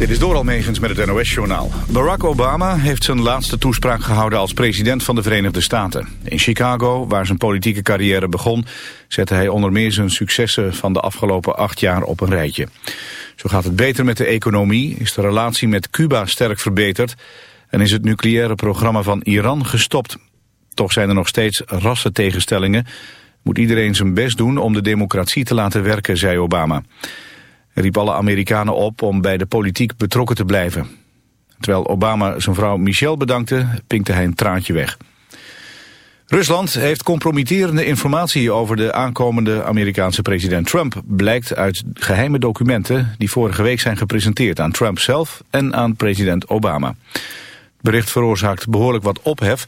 Dit is door Almegens met het NOS-journaal. Barack Obama heeft zijn laatste toespraak gehouden als president van de Verenigde Staten. In Chicago, waar zijn politieke carrière begon, zette hij onder meer zijn successen van de afgelopen acht jaar op een rijtje. Zo gaat het beter met de economie, is de relatie met Cuba sterk verbeterd en is het nucleaire programma van Iran gestopt. Toch zijn er nog steeds rassentegenstellingen. Moet iedereen zijn best doen om de democratie te laten werken, zei Obama. Riep alle Amerikanen op om bij de politiek betrokken te blijven. Terwijl Obama zijn vrouw Michelle bedankte, pinkte hij een traantje weg. Rusland heeft compromitterende informatie over de aankomende Amerikaanse president Trump. Blijkt uit geheime documenten die vorige week zijn gepresenteerd aan Trump zelf en aan president Obama. Het bericht veroorzaakt behoorlijk wat ophef.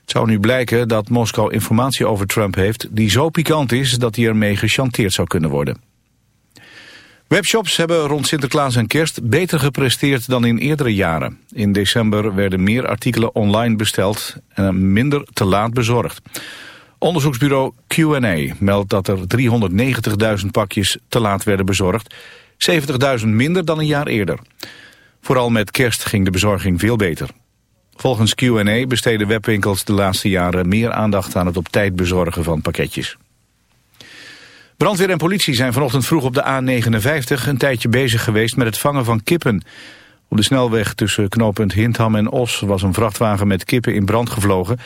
Het zou nu blijken dat Moskou informatie over Trump heeft die zo pikant is dat hij ermee gechanteerd zou kunnen worden. Webshops hebben rond Sinterklaas en kerst beter gepresteerd dan in eerdere jaren. In december werden meer artikelen online besteld en minder te laat bezorgd. Onderzoeksbureau Q&A meldt dat er 390.000 pakjes te laat werden bezorgd. 70.000 minder dan een jaar eerder. Vooral met kerst ging de bezorging veel beter. Volgens Q&A besteden webwinkels de laatste jaren meer aandacht aan het op tijd bezorgen van pakketjes. Brandweer en politie zijn vanochtend vroeg op de A59 een tijdje bezig geweest met het vangen van kippen. Op de snelweg tussen knooppunt Hintham en Os was een vrachtwagen met kippen in brand gevlogen.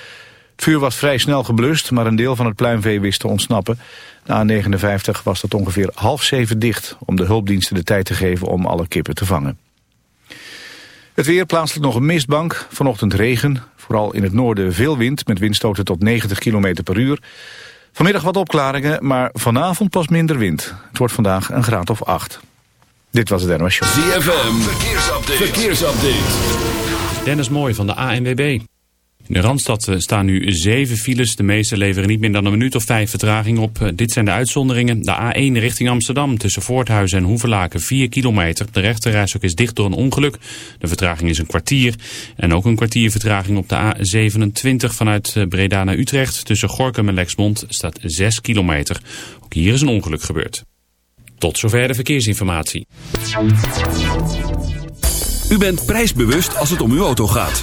Het vuur was vrij snel geblust, maar een deel van het pluimvee wist te ontsnappen. De A59 was dat ongeveer half zeven dicht om de hulpdiensten de tijd te geven om alle kippen te vangen. Het weer plaatselijk nog een mistbank, vanochtend regen. Vooral in het noorden veel wind met windstoten tot 90 km per uur. Vanmiddag wat opklaringen, maar vanavond pas minder wind. Het wordt vandaag een graad of 8. Dit was het NOS Show. ZFM, verkeersupdate. verkeersupdate. Dennis Mooi van de ANWB. In de Randstad eh, staan nu zeven files. De meeste leveren niet meer dan een minuut of vijf vertraging op. Eh, dit zijn de uitzonderingen. De A1 richting Amsterdam tussen Voorthuizen en Hoevelaken 4 kilometer. De rechterrijstok is dicht door een ongeluk. De vertraging is een kwartier. En ook een kwartier vertraging op de A27 vanuit eh, Breda naar Utrecht. Tussen Gorkum en Lexmond staat 6 kilometer. Ook hier is een ongeluk gebeurd. Tot zover de verkeersinformatie. U bent prijsbewust als het om uw auto gaat.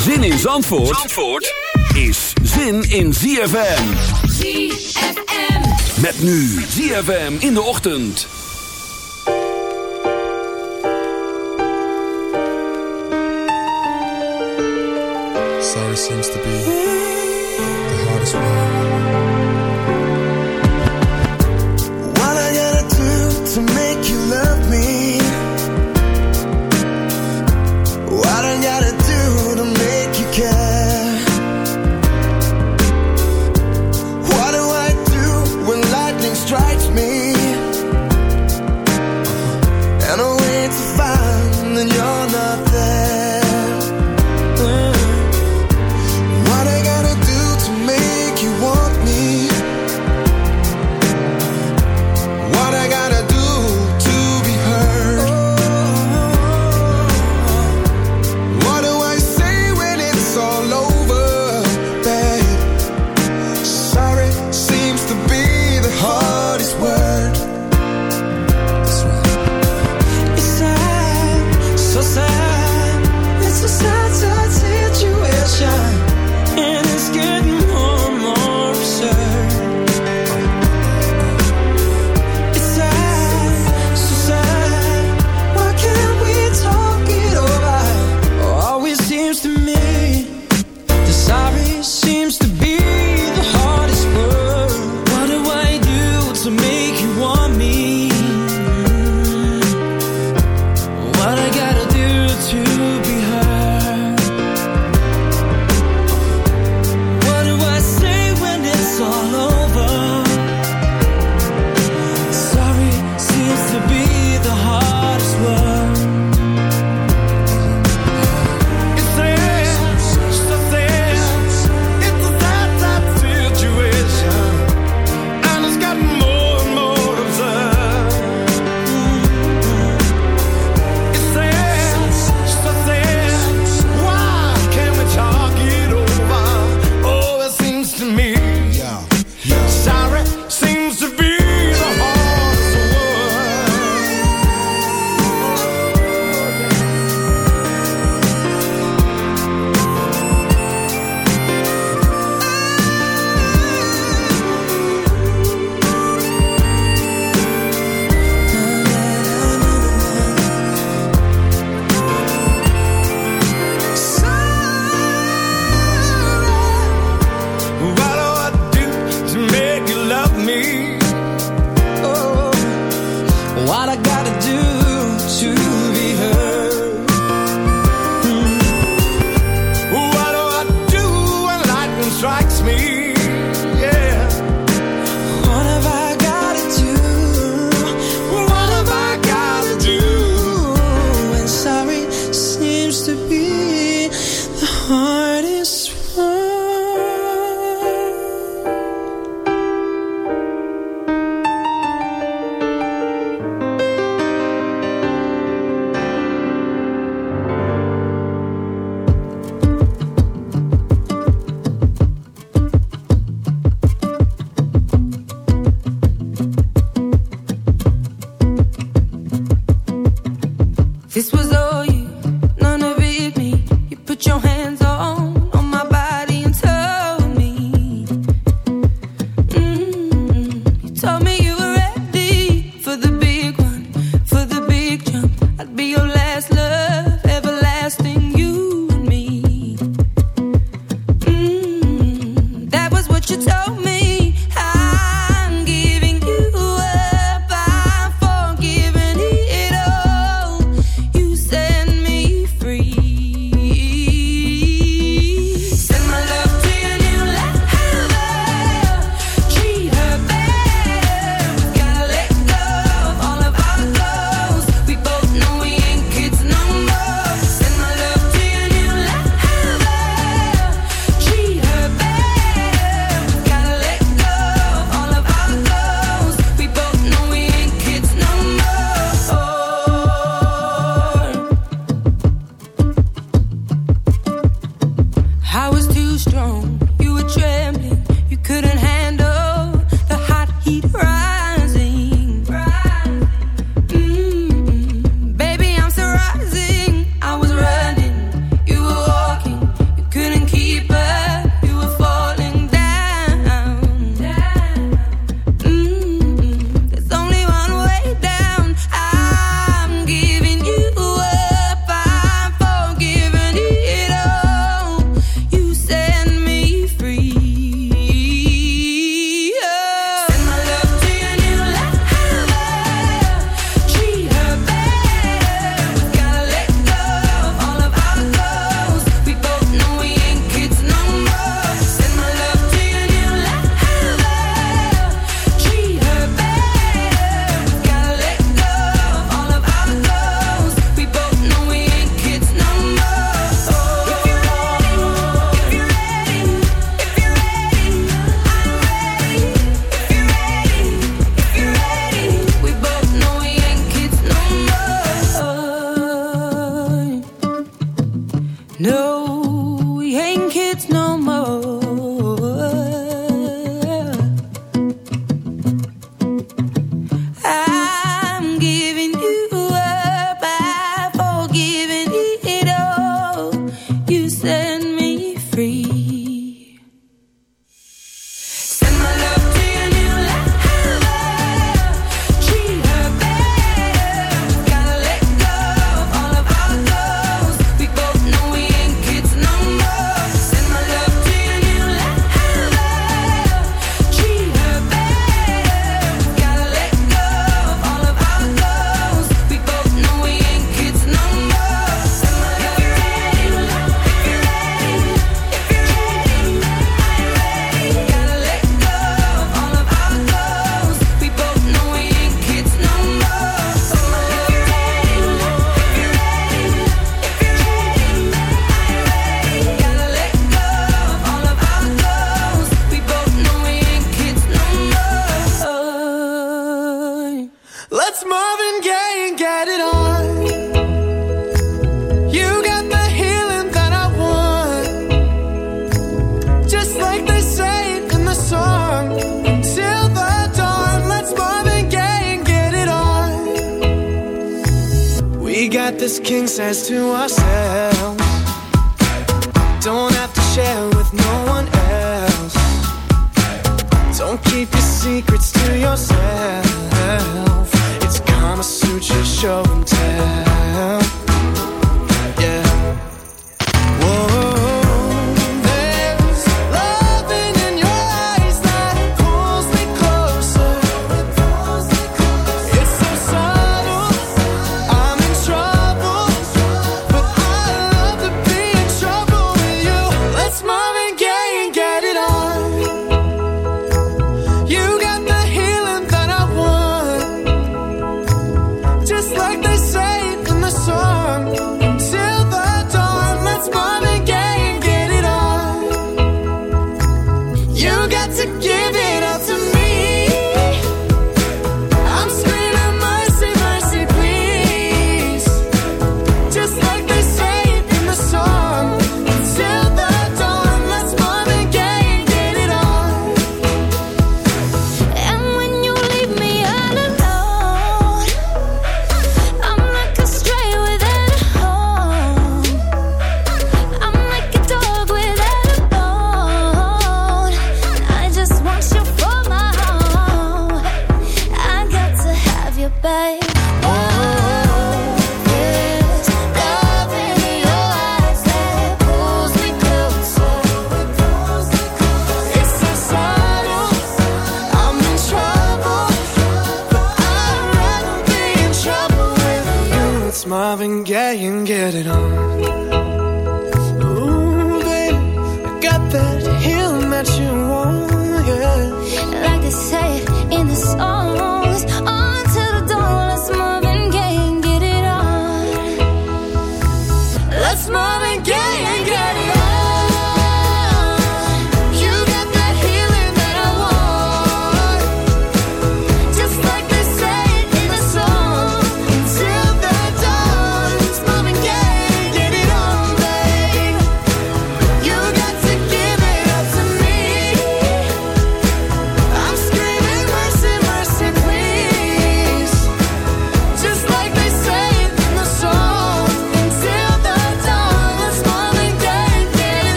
Zin in Zandvoort, Zandvoort is zin in ZFM. ZFM. Met nu ZFM in de ochtend. Sorry seems to be the hardest one.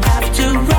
have to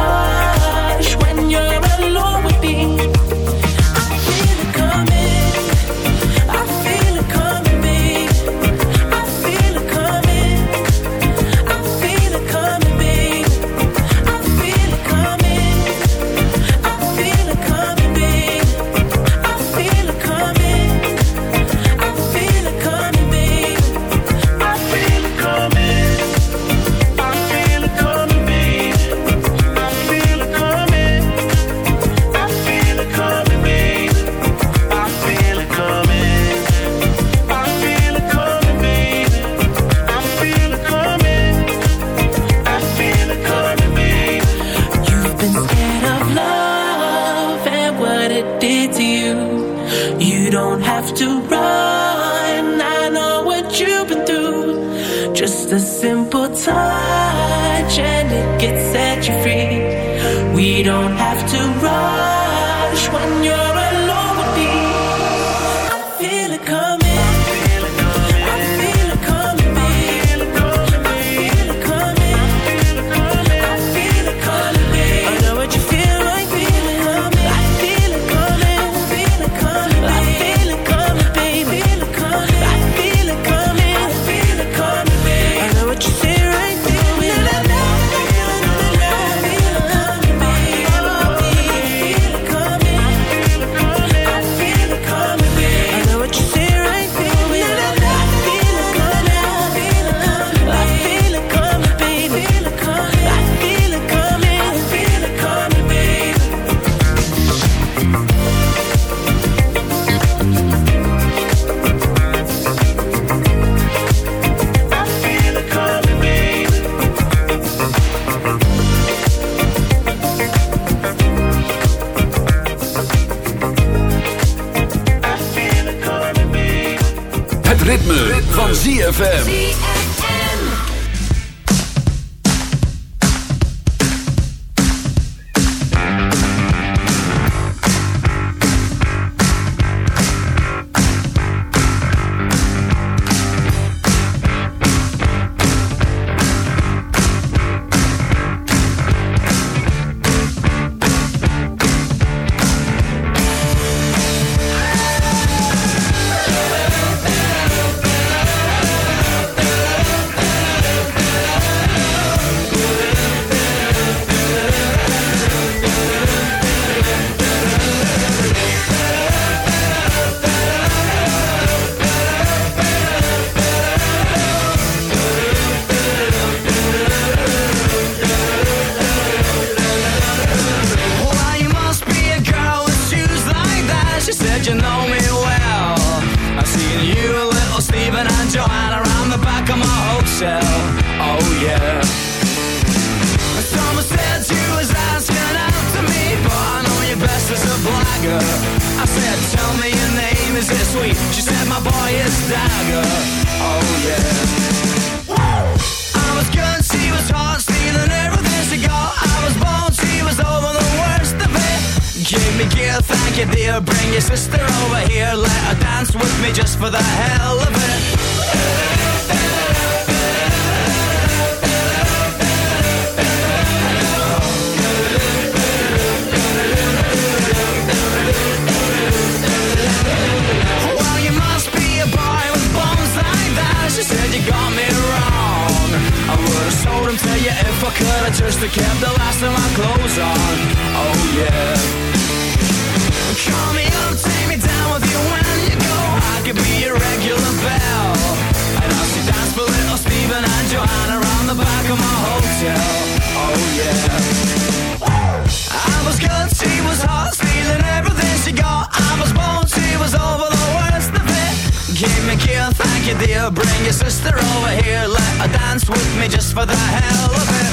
sister over here, let her dance with me just for the hell of it.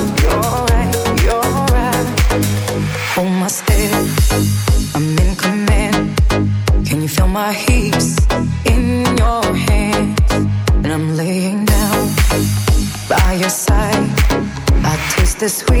the sweet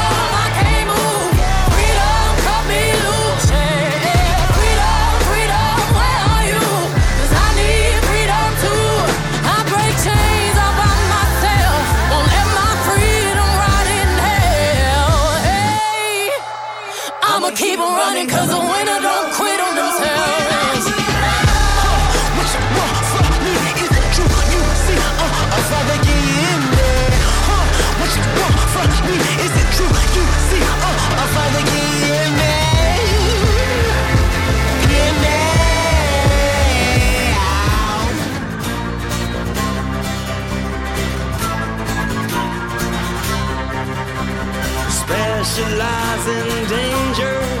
running cause the winner don't quit on themselves. What you want from me is true. You see, get in what you want from me is it true. You see, get in Specialize in danger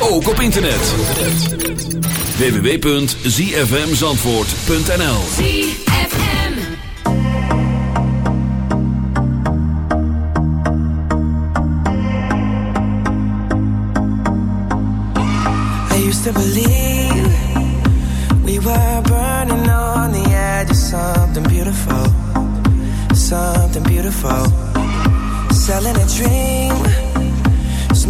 ook op internet. www.zfmzandvoort.nl I used to believe We were burning on the edge of something beautiful Something beautiful. Selling a dream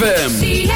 ZFM.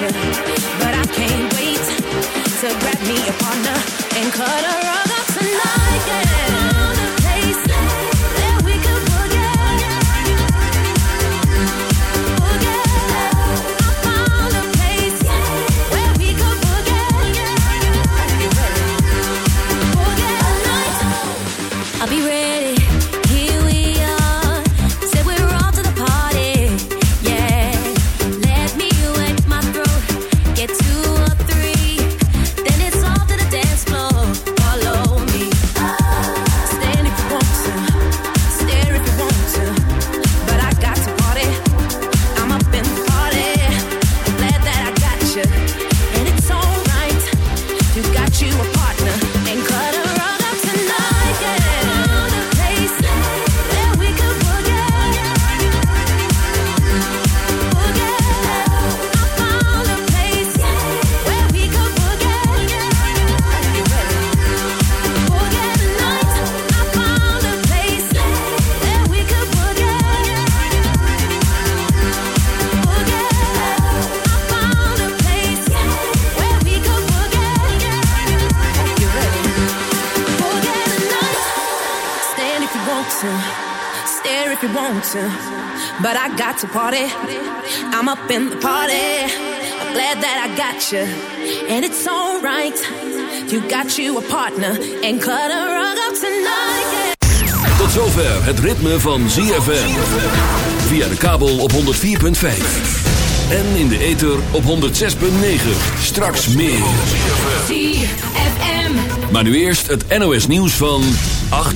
but I can't wait to grab me to party. I'm up in the party. Glad that I got you. And it's alright. You got you a partner. And cut a rug up tonight. Yeah. Tot zover het ritme van ZFM. Via de kabel op 104.5. En in de ether op 106.9. Straks meer. ZFM. Maar nu eerst het NOS nieuws van 8.